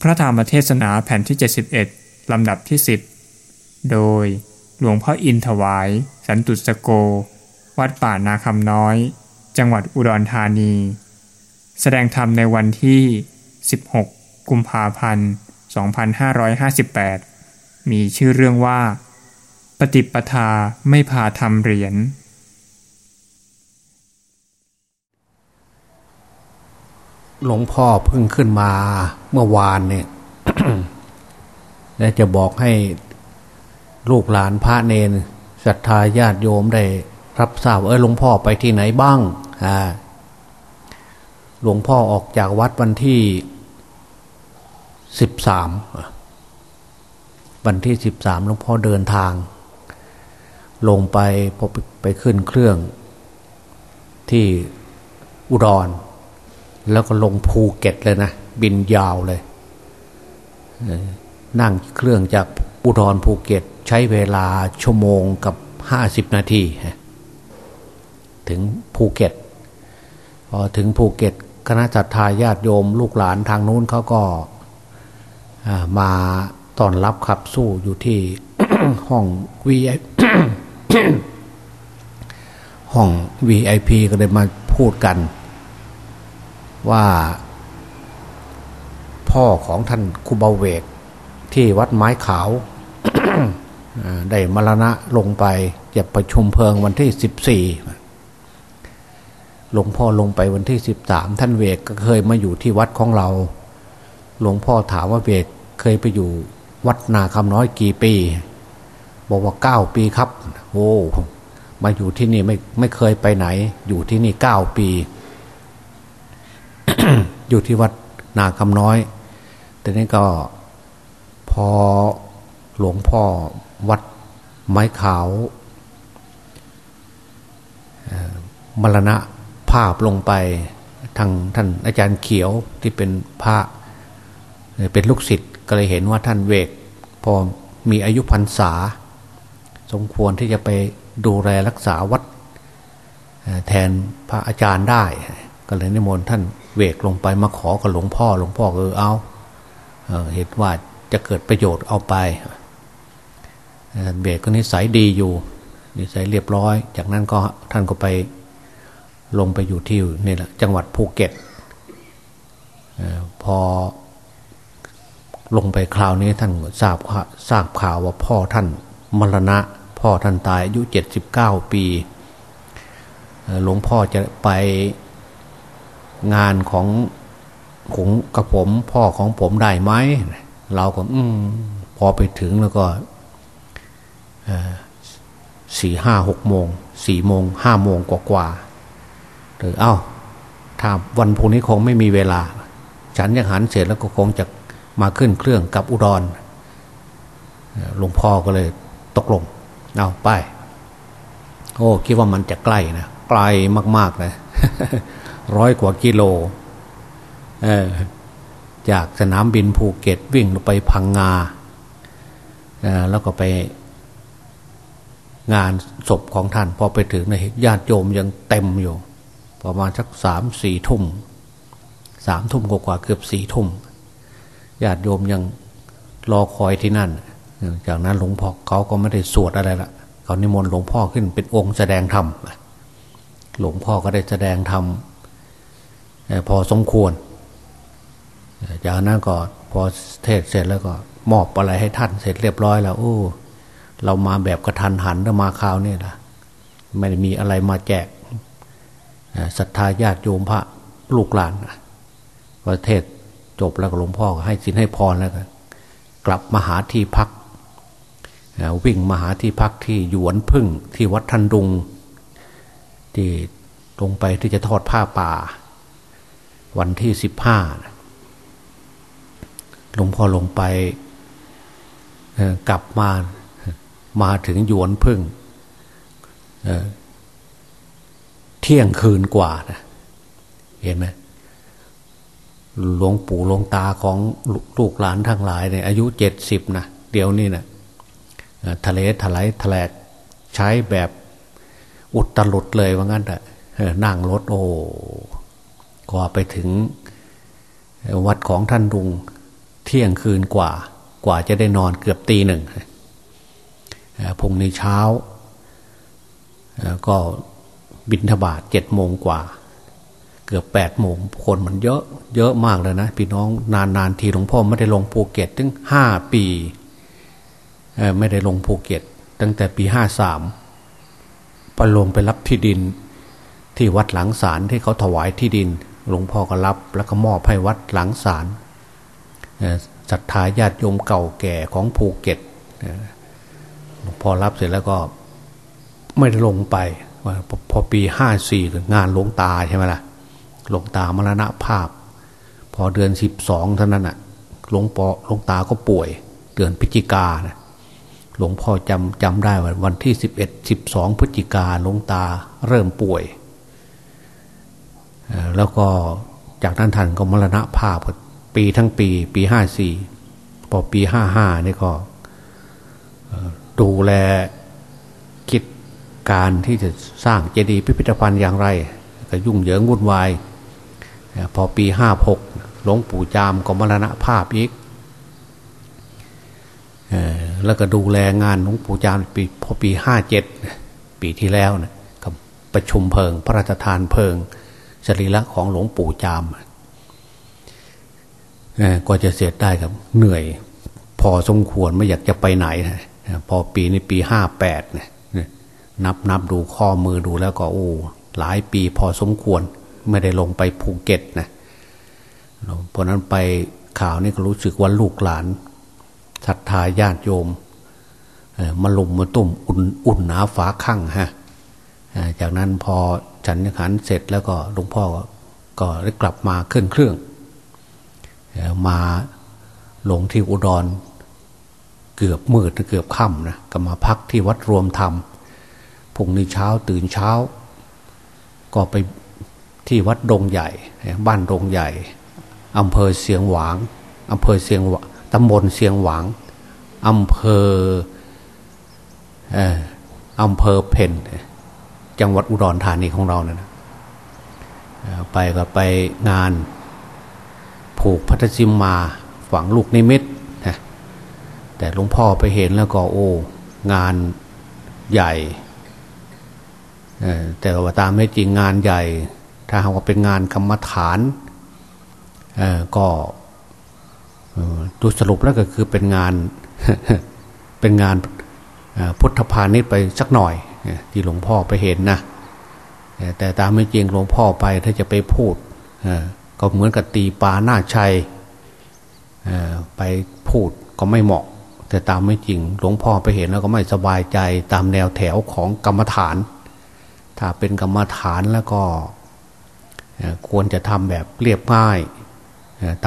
พระธรรมเทศนาแผ่นที่ 71 ลำดับที่ 10 โดยหลวงพ่ออินถวาย สันตุสโก วัดป่านาคำน้อย จังหวัดอุดรธานี แสดงธรรมในวันที่ 16 กุมภาพันธ์ 2558 มีชื่อเรื่องว่า ปฏิปทาไม่พาทำเหรียญ หลวงพ่อเพิ่งขึ้นมาเมื่อวานเนี่ยและจะบอกให้ลูกหลานพระเนนศรัทธาญาติโยมได้รับทราบเออหลวงพ่อไปที่ไหนบ้างอ่าหลวงพ่อออกจากวัดวันที่สิบสามวันที่สิบสามหลวงพ่อเดินทาง ลงไปพอไปขึ้นเครื่องที่อุดร แล้วก็ลงภูเก็ตเลยนะ บินยาวเลย นั่งเครื่องจากอุดรภูเก็ต ใช้เวลาชั่วโมงกับห้าสิบนาที ถึงภูเก็ต พอถึงภูเก็ตคณะศรัทธาญาติโยมลูกหลานทางนู้นเขาก็มาต้อนรับขับสู้อยู่ที่ห้อง VIP ห้อง VIP ก็เลยมาพูดกัน ว่าพ่อของท่านคุบาเวก ที่วัดไม้ขาวได้มรณะลงไปจะประชุมเพลิงวันที่สิบสี่หลวงพ่อลงไปวันที่สิบสามท่านเวกก็เคยมาอยู่ที่วัดของเรา หลวงพ่อถามว่าเวกเคยไปอยู่วัดนาคำน้อยกี่ปี บอกว่าเก้าปีครับ โอ้มาอยู่ที่นี่ไม่ไม่เคยไปไหน อยู่ที่นี่เก้าปี อยู่ที่วัดนาคำน้อย แต่นี้ก็พอหลวงพ่อวัดไม้ขาวมรณะภาพลงไปทางท่านอาจารย์เขียวที่เป็นพระเป็นลูกศิษย์ก็เลยเห็นว่าท่านเวก พอมีอายุพรรษา สมควรที่จะไปดูแลรักษาวัดแทนพระอาจารย์ได้ ก็เลยนิมนต์ท่าน เวกลงไปมาขอกับหลวงพ่อหลวงพ่อเออเอาเห็นว่าจะเกิดประโยชน์เอาไปเบรกก็นิสัยดีอยู่ นิสัยเรียบร้อย จากนั้นก็ท่านก็ไปลงไปอยู่ที่นี่แหละจังหวัดภูเก็ตพอลงไปคราวนี้ท่านทราบทราบข่าวว่าพ่อท่านมรณะ พ่อท่านตายอายุเจ็ดสิบเก้าปี หลวงพ่อจะไป งานของของกับผมพ่อของผมได้ไหมเราก็ อืมพอไปถึงแล้วก็สี่ห้าหกโมงสี่โมงห้าโมงกว่ากว่าหรือเอ้า ถ้าวันพรุ่งนี้คงไม่มีเวลา ฉันยังหันเสร็จแล้วก็คงจะมาขึ้นเครื่องกับอุดรหลวงพ่อก็เลยตกลง เอาไป โอ้ คิดว่ามันจะใกล้นะไกลมากๆนะ ร้อยกว่ากิโลจากสนามบินภูเก็ตวิ่งลงไปพังงาแล้วก็ไปงานศพของท่าน พอไปถึงในญาติโยมยังเต็มอยู่ ประมาณสักสามสี่ทุ่มสามทุ่มกว่าเกือบสี่ทุ่มญาติโยมยังรอคอยที่นั่น จากนั้นหลวงพ่อเขาก็ไม่ได้สวดอะไรละเขานิมนต์หลวงพ่อขึ้นเป็นองค์แสดงธรรมหลวงพ่อก็ได้แสดงธรรม พอสมควรจากนั้นก็พอเทศเสร็จแล้วก็มอบอะไรให้ท่านเสร็จเรียบร้อยแล้วโอ้เรามาแบบกระทันหันแล้วมาคราวนี้นะไม่ได้มีอะไรมาแจกศรัทธาญาติโยมพระลูกหลานประเทศจบแล้วหลวงพ่อให้สินให้พรแล้วก็กลับมาหาที่พักวิ่งมาหาที่พักที่หยวนพึ่งที่วัดทันดุง ที่ลงไปที่จะทอดผ้าป่า วันที่สิบห้าหลวงพ่อลงไปกลับมามาถึงหยวนพึ่งเเที่ยงคืนกว่านะเห็นไหมหลวงปู่หลวงตาของลูกหลานทั้งหลายเนี่ยอายุเจ็ดสิบนะเดี๋ยวนี้นะทะเลถลายทะแลกใช้แบบอุดตลุดเลยว่างั้นแหละนั่งรถโอ้ ก็ไปถึงวัดของท่านดุงเที่ยงคืนกว่า กว่าจะได้นอนเกือบตีหนึ่งพรุ่งนี้เช้า ก็บินทบาทเจ็ดโมงกว่า เกือบแปดโมงคนมันเยอะเยอะมากเลยนะ พี่น้องนานๆทีหลวงพ่อไม่ได้ลงภูเก็ตถึงห้าปีไม่ได้ลงภูเก็ต ตั้งแต่ปีห้าสามไปลงไปรับที่ดินที่วัดหลังศาลที่เขาถวายที่ดิน หลวงพ่อก็รับ แล้วก็มอบให้วัดหลังศาลศรัทธาญาติโยมเก่าแก่ของภูเก็ตหลวงพ่อรับเสร็จแล้วก็ไม่ได้ลงไปพอปีห้าสี่งานหลวงตาใช่ไหมล่ะหลวงตามรณภาพ พอเดือนสิบสองเท่านั้นอะหลวงปอหลวงตาก็ป่วย เดือนพฤศจิกานะหลวงพ่อจำจำได้ว่าวันที่สิบเอ็ดสิบสองพฤศจิกาหลวงตาเริ่มป่วย แล้วก็จากนั้นท่านก็มรณะภาพปีทั้งปี ปีห้าสี่พอปีห้าห้านี่ก็ดูแลคิดการที่จะสร้างเจดีย์พิพิธภัณฑ์อย่างไร ก็ยุ่งเหยิงวุ่นวาย พอปีห้าหกหลวงปู่จามก็มรณะภาพอีกแล้วก็ดูแลงานหลวงปู่จามปีพอปีห้าเจ็ดปีที่แล้วนะกับประชุมเพลิง พระราชทานเพลิง สรีระของหลวงปู่จามก็จะเสร็จได้ครับ เหนื่อย พอสมควรไม่อยากจะไปไหนพอปีในปีห้าแปดนับนับดูข้อมือดูแล้วก็โอ้หลายปีพอสมควรไม่ได้ลงไปภูเก็ตนะเพราะนั้นไปข่าวนี่ก็รู้สึกว่าลูกหลานศรัทธาญาติโยมมาลุมมาตุ่มอุ่นอุ่นหนาฝาข้างฮะ จากนั้นพอฉันขันเสร็จแล้วก็หลวงพ่อก็ได้กลับมาขึ้นเครื่อง มาลงที่อุดร เกือบมืดเกือบค่ำนะก็มาพักที่วัดรวมธรรมพุ่งในเช้าตื่นเช้า ก็ไปที่วัดดงใหญ่ บ้านดงใหญ่อำเภอเสียงหวางอำเภอเสียงตำบลเสียงหวางอำเภออำเภอเพน จังหวัดอุดรธานีของเราเนี่ยไปก็ไปงานผูกพัทซิมมาฝังลูกนิมิตนะแต่หลวงพ่อไปเห็นแล้วก็โอ้งานใหญ่แต่ว่าตามไม่จริงงานใหญ่ ถ้าหากว่าเป็นงานกรรมฐานก็ดูสรุปแล้วก็คือเป็นงานเป็นงานพุทธพาณิชย์ไปสักหน่อย ที่หลวงพ่อไปเห็นนะแต่ตามไม่จริงหลวงพ่อไปถ้าจะไปพูดก็เหมือนกับตีปลาหน้าชัยไปพูดก็ไม่เหมาะ แต่ตามไม่จริง หลวงพ่อไปเห็นแล้วก็ไม่สบายใจตามแนวแถวของกรรมฐาน ถ้าเป็นกรรมฐานแล้วก็ควรจะทำแบบเรียบง่าย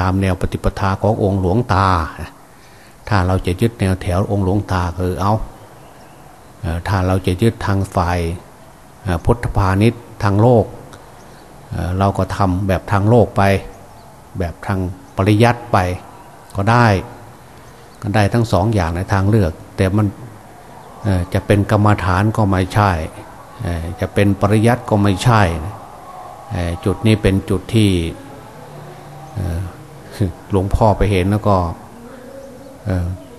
ตามแนวปฏิปทาขององค์หลวงตา ถ้าเราจะยึดแนวแถวองค์หลวงตาคือเอา ถ้าเราจะยึดทางฝ่ายพุทธพาณิชย์ทางโลก เราก็ทำแบบทางโลกไป แบบทางปริยัติไปก็ได้ก็ได้ทั้งสองอย่างในทางเลือก แต่มันจะเป็นกรรมฐานก็ไม่ใช่ จะเป็นปริยัติก็ไม่ใช่ จุดนี้เป็นจุดที่หลวงพ่อไปเห็นแล้วก็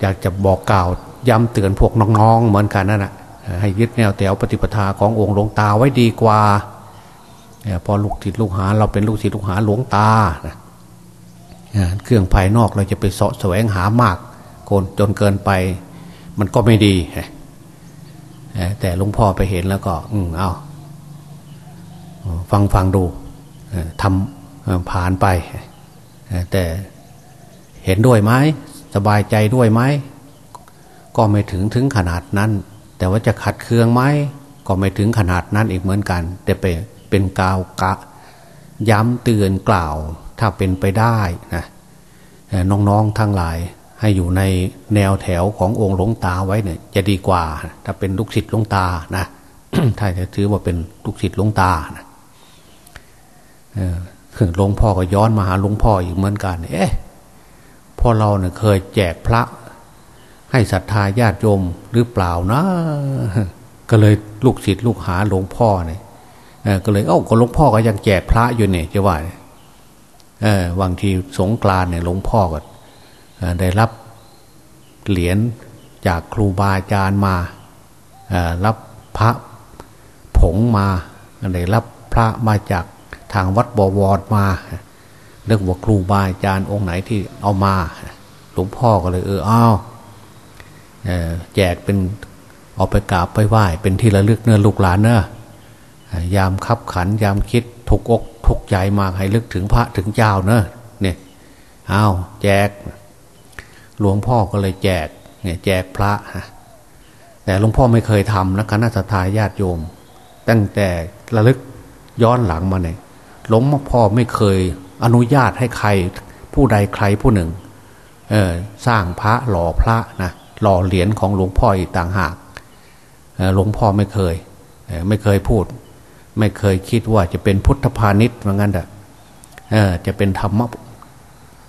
อยากจะบอกกล่าวย้ำเตือนพวกน้องๆเหมือนกันนั่นแหะ ให้ยึดแนวแถวปฏิปทาขององค์หลวงตาไว้ดีกว่าพอลูกศิษย์ลูกหา เราเป็นลูกศิษย์ลูกหาหลวงตาเครื่องภายนอกเราจะไปเสาะแสวงหามากโกนจนเกินไป มันก็ไม่ดีแต่หลวงพ่อไปเห็นแล้วก็ อืมเอาฟังฟังดูทำผ่านไป แต่เห็นด้วยไหมสบายใจด้วยไหมก็ไม่ถึงถึงขนาดนั้น แต่ว่าจะขัดเคืองไหมก็ไม่ถึงขนาดนั้นอีกเหมือนกัน แต่เป็นเป็นกาวกะ ย้ำเตือนกล่าว ถ้าเป็นไปได้นะน้องๆทั้งหลายให้อยู่ในแนวแถวขององค์หลวงตาไว้เนี่ย จะดีกว่า ถ้าเป็นลูกศิษย์หลวงตานะถ้าจะถือว่าเป็นลูกศิษย์หลวงตานะหลวงพ่อก็ย้อนมาหาหลวงพ่ออีกเหมือนกัน เอ๊ะพอเราเนี่ยเคยแจกพระ ให้ศรัทธาญาติโยมหรือเปล่านะ ก็เลยลูกศิษย์ลูกหาหลวงพ่อเนี่ยก็เลยเอ้าก็หลวงพ่อก็ยังแจกพระอยู่เนี่ยจะว่าเออบางทีสงกรานเนี่ยหลวงพ่อก็ได้รับเหรียญจากครูบาอาจารย์มารับพระผงมาได้รับพระมาจากทางวัดบวรมาเรื่องว่าครูบาอาจารย์องค์ไหนที่เอามา หลวงพ่อก็เลยเอออ้าว แจกเป็นเอาไปกราบไปไหว้ เป็นที่ระลึกเนื้อลูกหลานเนอะยามคับขัน ยามคิดถูกอกทุกใจมากให้ลึกถึงพระถึงเจ้าเนอะเนี่ยอ้าวแจก หลวงพ่อก็เลยแจกเนี่ยแจกพระแต่หลวงพ่อไม่เคยทำนะคณะสัตยาญาติโยม ตั้งแต่ระลึกย้อนหลังมาเนี่ยหลวงพ่อไม่เคยอนุญาตให้ใครผู้ใดใครผู้หนึ่ง เออสร้างพระหล่อพระนะ หล่อเหรียญของหลวงพ่ออีกต่างหากหลวงพ่อไม่เคย ไม่เคยพูด ไม่เคยคิดว่าจะเป็นพุทธพาณิชย์เหมือนกันแต่จะเป็นธรรม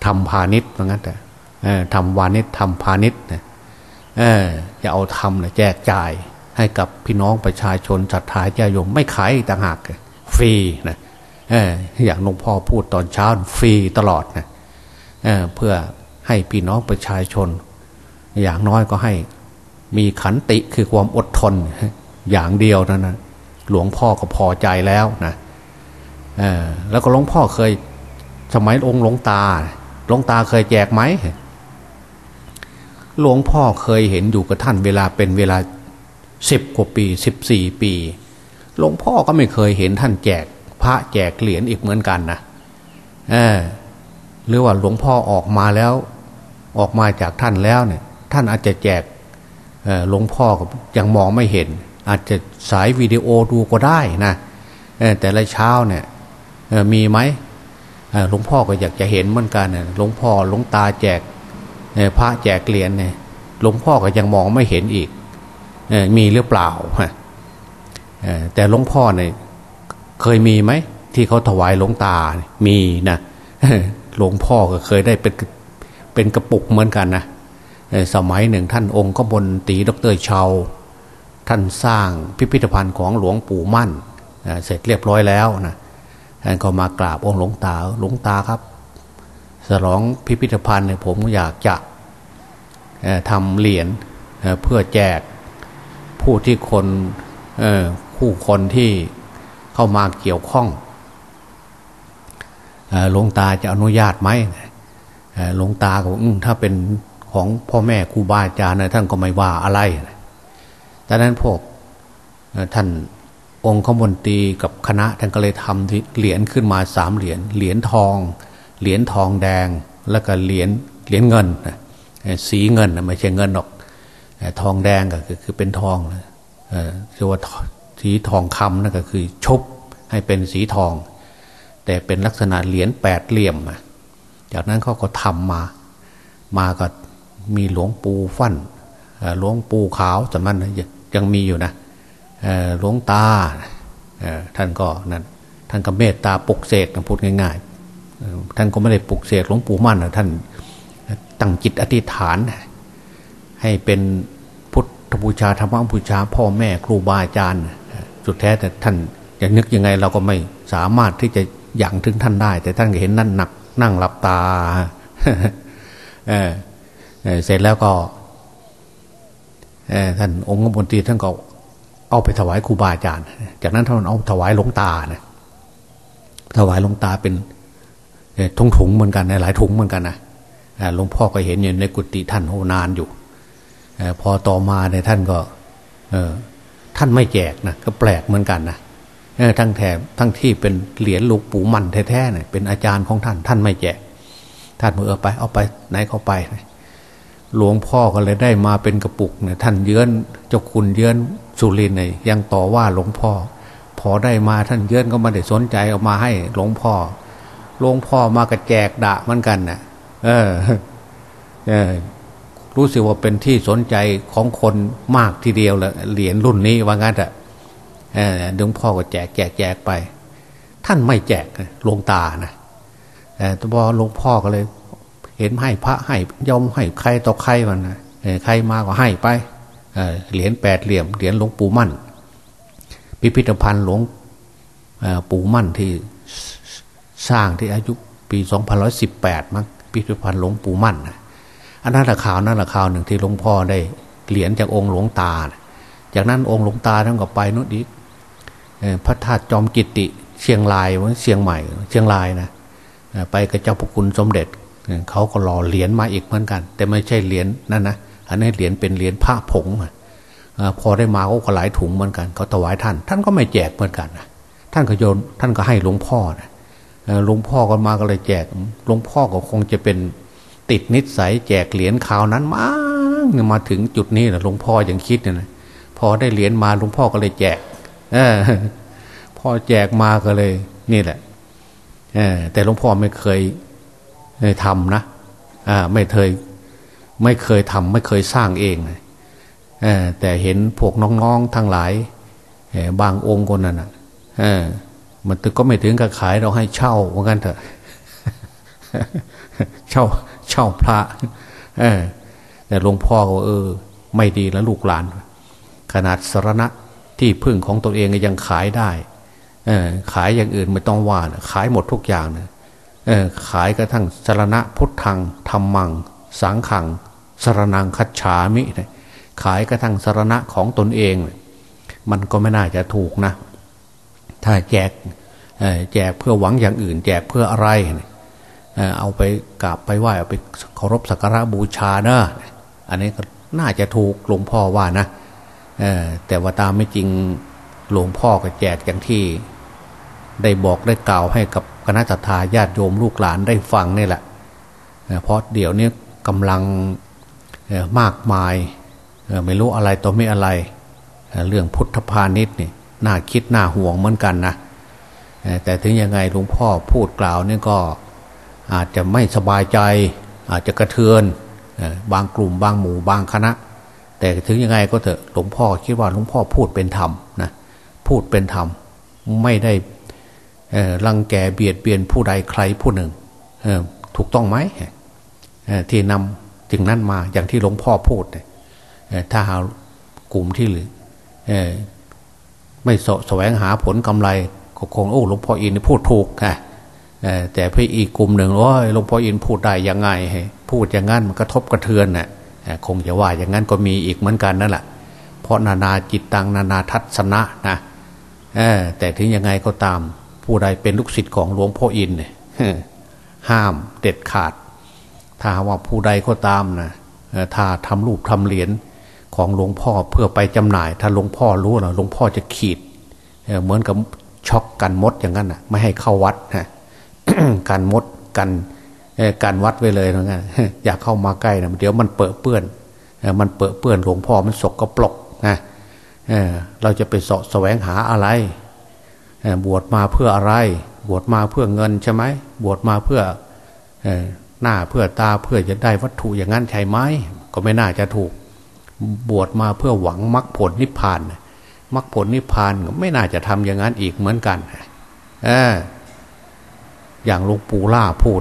ธรรมพาณิชย์เหมือนกันแต่ทำวานิชทำพาณิชย์จะเอาทำเนี่ยแจกจ่ายให้กับพี่น้องประชาชนศรัทธาญาโยมไม่ขายต่างหากฟรีนะอย่างหลวงพ่อพูดตอนเช้าฟรีตลอดนะเเพื่อให้พี่น้องประชาชน อย่างน้อยก็ให้ มีขันติคือความอดทน อย่างเดียวนะนะหลวงพ่อก็พอใจแล้วนะแล้วก็หลวงพ่อเคย สมัยองค์หลวงตาหลวงตาเคยแจกไหมหลวงพ่อเคยเห็นอยู่กับท่านเวลาเป็นเวลาสิบกว่าปีสิบสี่ปีหลวงพ่อก็ไม่เคยเห็นท่านแจก พระแจกเหรียญอีกเหมือนกันนะเออหรือว่าหลวงพ่อออกมาแล้ว ออกมาจากท่านแล้วเนี่ย ท่านอาจจะแจกหลวงพ่อก็ยังมองไม่เห็น อาจจะสายวิดีโอดูก็ได้นะแต่ละเช้าเนี่ยมีไหมหลวงพ่อก็อยากจะเห็นเหมือนกันหลวงพ่อหลวงตาแจกพระแจกเหรียญเนี่ยหลวงพ่อก็ยังมองไม่เห็นอีกมีหรือเปล่าแต่หลวงพ่อเนี่ยเคยมีไหมที่เขาถวายหลวงตา มีนะหลวงพ่อก็เคยได้เป็นเป็นกระปุกเหมือนกันนะ สมัยหนึ่งท่านองค์ก็บนตีดรเชาท่านสร้างพิพิธภัณฑ์ของหลวงปู่มั่นเสร็จเรียบร้อยแล้วนะท่านก็มากราบองค์หลวงตาหลวงตาครับสลองพิพิธภัณฑ์เนี่ยผมอยากจะทำเหรียญเพื่อแจกผู้ที่คนผู้คนที่เข้ามาเกี่ยวข้องหลวงตาจะอนุญาตไหมหลวงตาก็ถ้าเป็น ของพ่อแม่ครูบาอาจารย์นะท่านก็ไม่ว่าอะไรดังนั้นพวกท่านองค์ขมนตรีกับคณะท่านก็เลยทำเหรียญขึ้นมาสามเหรียญเหรียญทอง เหรียญทองแดงแล้วก็เหรียญเหรียญเงินสีเงินไม่ใช่เงินหรอกทองแดงก็คือเป็นทองเรียกว่าสีทองคำนั่นก็คือชบให้เป็นสีทอง แต่เป็นลักษณะเหรียญแปดเหลี่ยมจากนั้นเขาก็ทำมา มาก็ มีหลวงปู่ฟั่นหลวงปู่ขาวสมันยังมีอยู่นะหลวงตาท่านก็นั่นท่านก็เมตตาปลุกเสกพูดง่ายๆท่านก็ไม่ได้ปลุกเสกหลวงปู่มั่นนะท่านตั้งจิตอธิษฐาน ให้เป็นพุทธบูชาธรรมบูชา พ่อแม่ครูบาอาจารย์สุดแท้แต่ท่านจะนึกยังไงเราก็ไม่สามารถที่จะยังถึงท่านได้ แต่ท่านเห็นนั่นหนักนั่งหลับตา เสร็จแล้วก็ท่านองค์มนตรีท่านก็เอาไปถวายครูบาอาจารย์ จากนั้นท่านเอาถวายหลวงตานะถวายหลวงตาเป็นถุงถุงเหมือนกันหลายถุงเหมือนกันนะหลวงพ่อก็เห็นอยู่ในกุฏิท่านโหนานอยู่พอต่อมาในท่านก็ท่านไม่แจกนะก็แปลกเหมือนกันนะทั้งแถมทั้งที่เป็นเหรียญลูกปู่มันแท้ๆเนี่ยเป็นอาจารย์ของท่าน ท่านไม่แจก ท่านมือเอาไปเอาไปไหนเข้าไป หลวงพ่อก็เลยได้มาเป็นกระปุกเนี่ยท่านเยื้อนเจ้าคุณเยื้อนสุรินเนี่ยยังต่อว่าหลวงพ่อ พอได้มาท่านเยื้อนก็มาได้สนใจเอามาให้หลวงพ่อหลวงพ่อมากระแจกด่ามือนกันนะ่ะ เออ เออ รู้สึกว่าเป็นที่สนใจของคนมากทีเดียวเลยเหรียญรุ่นนี้ว่างั้นอะหลวงพ่อก็แจกแจกแจกไป ท่านไม่แจกหลวงตานะแต่พอหลวงพ่อก็เลย เห็นให้พระให้ยอมให้ใครต่อใครมันนะใครมาก็ให้ไปเหรียญแปดเหลี่ยมเหรียญหลวงปู่มั่น พิพิธภัณฑ์หลวงปู่มั่นที่สร้างที่อายุปี2118มั้งพิพิธภัณฑ์หลวงปู่มั่นนะอันนั้นละข่าวนั่นละข่าวหนึ่งที่หลวงพ่อได้เหรียญจากองค์หลวงตา จากนั้นองค์หลวงตาท่านก็ไปนู่นอีกพระธาตุจอมกิติเชียงรายเชียงใหม่ เชียงรายนะไปกับเจ้าพระคุณสมเด็จ เขาก็รอเหรียญมาอีกเหมือนกัน แต่ไม่ใช่เหรียญนั่นนะอันนี้เหรียญเป็นเหรียญพระผงพอได้มาก็หลายถุงเหมือนกันเขาถวายท่าน ท่านก็ไม่แจกเหมือนกันนะท่านก็โยนท่านก็ให้หลวงพ่อนะหลวงพ่อก็มาก็เลยแจกหลวงพ่อก็คงจะเป็นติดนิสัยแจกเหรียญข่าวนั้นมามาถึงจุดนี้แหละหลวงพ่อยังคิดนะพอได้เหรียญมาหลวงพ่อก็เลยแจกอพอแจกมาก็เลย นี่แหละแต่หลวงพ่อไม่เคย ทำนะไม่เคยไม่เคยทำไม่เคยสร้างเองแต่เห็นพวกน้องๆทั้งหลายบางองค์คนนั้นนะมันก็ไม่ถึงกับขายเราให้เช่าเหมือนกันเถอะเช่าเช่าพระแต่หลวงพ่อก็เออ ไม่ดีแล้วลูกหลาน ขนาดสรณะที่พึ่งของตัวเองยังขายได้ขายอย่างอื่นไม่ต้องว่านะขายหมดทุกอย่างนะ ขายกระทั่งสรณะพุทธังธรรมัง สังขังสรนังคัจฉามินะขายกระทั่งสรณะของตนเอง มันก็ไม่น่าจะถูกนะ ถ้าแจกแจกเพื่อหวังอย่างอื่น แจกเพื่ออะไร เอาไปกราบไปไหว้เอาไปเคารพสักการะบูชาเนอะอันนี้ก็น่าจะถูกหลวงพ่อว่านะแต่ว่าตามไม่จริงหลวงพ่อก็แจกอย่างที่ ได้บอกได้กล่าวให้กับคณะทาญาติโยมลูกหลานได้ฟังนี่แหละเพราะเดี๋ยวนี้กำลังมากมายไม่รู้อะไรต่อไม่อะไร เรื่องพุทธพาณิชย์นี่น่าคิดน่าห่วงเหมือนกันนะแต่ถึงยังไงหลวงพ่อพูดกล่าวนี่ก็อาจจะไม่สบายใจ อาจจะกระเทือนบางกลุ่มบางหมู่บางคณะ แต่ถึงยังไงก็เถอะหลวงพ่อคิดว่าหลวงพ่อพูดเป็นธรรมนะพูดเป็นธรรมไม่ได้ รังแกเบียดเบียนผู้ใดใครผู้หนึ่งถูกต้องไหมที่นำจึงนั้นมาอย่างที่หลวงพ่อพูดถ้าหากลุ่มที่หรือไม่สแสวงหาผลกำไรก็คงโอ้หลวงพ่ออินพูดถูกแต่พี่อีกกลุ่มหนึ่งว่าหลวงพ่ออินพูดได้ยังไง พูดอย่างนั้นมันกระทบกระเทือนน่ะคงจะว่าอย่างนั้นก็มีอีกเหมือนกันนั่นแหละเพราะนานาจิตตังนานาทัศนะนะแต่ถึงยังไงก็ตาม ผู้ใดเป็นลูกศิษย์ของหลวงพ่ออินเนี่ยห้ามเด็ดขาด ถ้าว่าผู้ใดก็ตามนะถ้าทำรูปทำเหรียญของหลวงพ่อเพื่อไปจำหน่าย ถ้าหลวงพ่อรู้นะหลวงพ่อจะขีดเหมือนกับช็อกกันมดอย่างนั้นนะไม่ให้เข้าวัดนะกันมดกันกันวัดไว้เลยนะงั้นอยากเข้ามาใกล้นะเดี๋ยวมันเปื้อเปื้อนมันเปื้อเปื้อนหลวงพ่อมันสกกระปลกนะเราจะไปสะแสวงหาอะไร บวชมาเพื่ออะไร บวชมาเพื่อเงินใช่ไหมบวชมาเพื่อหน้าเพื่อตาเพื่อจะได้วัตถุอย่างนั้นใช่ไหมก็ไม่น่าจะถูกบวชมาเพื่อหวังมรรคผลนิพพานมรรคผลนิพพานไม่น่าจะทำอย่างนั้นอีกเหมือนกันออย่างหลวงปู่ล่าพูด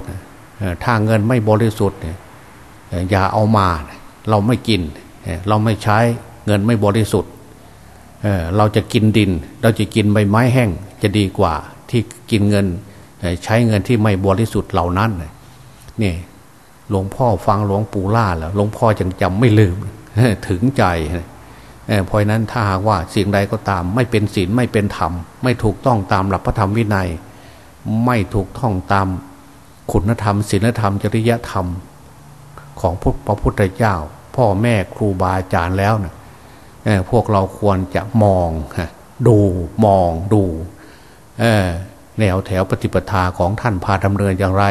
ถ้าเงินไม่บริสุทธิ์อย่าเอามาเราไม่กิน เราไม่ใช้เงินไม่บริสุทธิ์เราจะกินดิน เราจะกินใบไม้แห้ง จะดีกว่าที่กินเงินใช้เงินที่ไม่บริสุทธิ์เหล่านั้นนี่หลวงพ่อฟังหลวงปู่ล่าแล้วหลวงพ่อจังจำไม่ลืมถึงใจเพราะนั้นถ้าหากว่าสิ่งใดก็ตาม ไม่เป็นศีลไม่เป็นธรรม ไม่ถูกต้องตามหลักพระธรรมวินัย ไม่ถูกต้องตามคุณธรรมศีลธรรมจริยธรรม ของพระพุทธเจ้า พ่อแม่ครูบาอาจารย์แล้วนะพวกเราควรจะมองดูมองดู แนวแถวปฏิปทาของท่านพาดำเนินอย่างไร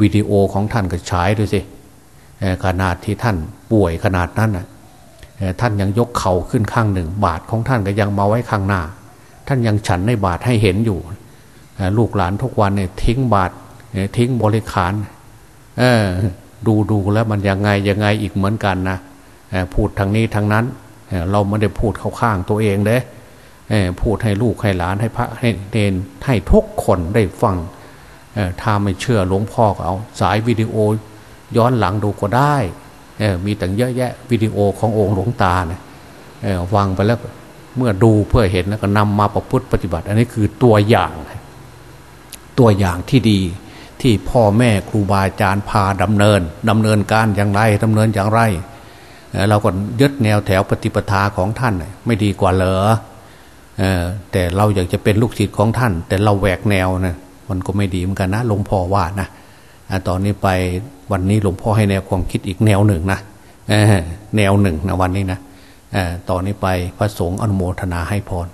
วิดีโอของท่านก็ฉายดูสิขนาดที่ท่านป่วยขนาดนั้นท่านยังยกเข่าขึ้นข้างหนึ่ง บาทของท่านก็ยังมาไว้ข้างหน้า ท่านยังฉันในบาทให้เห็นอยู่ลูกหลานทุกวันเนี่ยทิ้งบาททิ้งบริขารดูดูแล้วมันยังไงยังไงอีกเหมือนกันนะพูดทางนี้ทางนั้น เราไม่ได้พูดเข้าข้างตัวเองเด้ พูดให้ลูกให้หลานให้พระให้เนนให้ทุกคนได้ฟังถ้าไม่เชื่อหลวงพ่อก็เอาสายวิดีโอย้อนหลังดูก็ได้มีแต่เยอะแยะวิดีโอขององค์หลวงตาเนี่ยฟังไปแล้วเมื่อดูเพื่อเห็นแล้วก็นำมาประพฤติปฏิบัติ อันนี้คือตัวอย่าง ตัวอย่างที่ดีที่พ่อแม่ครูบาอาจารย์พาดำเนินดำเนินการอย่างไรดำเนินอย่างไร เราก็ยึดแนวแถวปฏิปทาของท่านไม่ดีกว่าเหรอ แต่เราอยากจะเป็นลูกศิษย์ของท่าน แต่เราแหวกแนวนะมันก็ไม่ดีเหมือนกันนะหลวงพ่อว่านะตอนนี้ไปวันนี้หลวงพ่อให้แนวความคิดอีกแนวหนึ่งนะแนวหนึ่งนะวันนี้นะตอนนี้ไปพระสงฆ์อนุโมทนาให้พร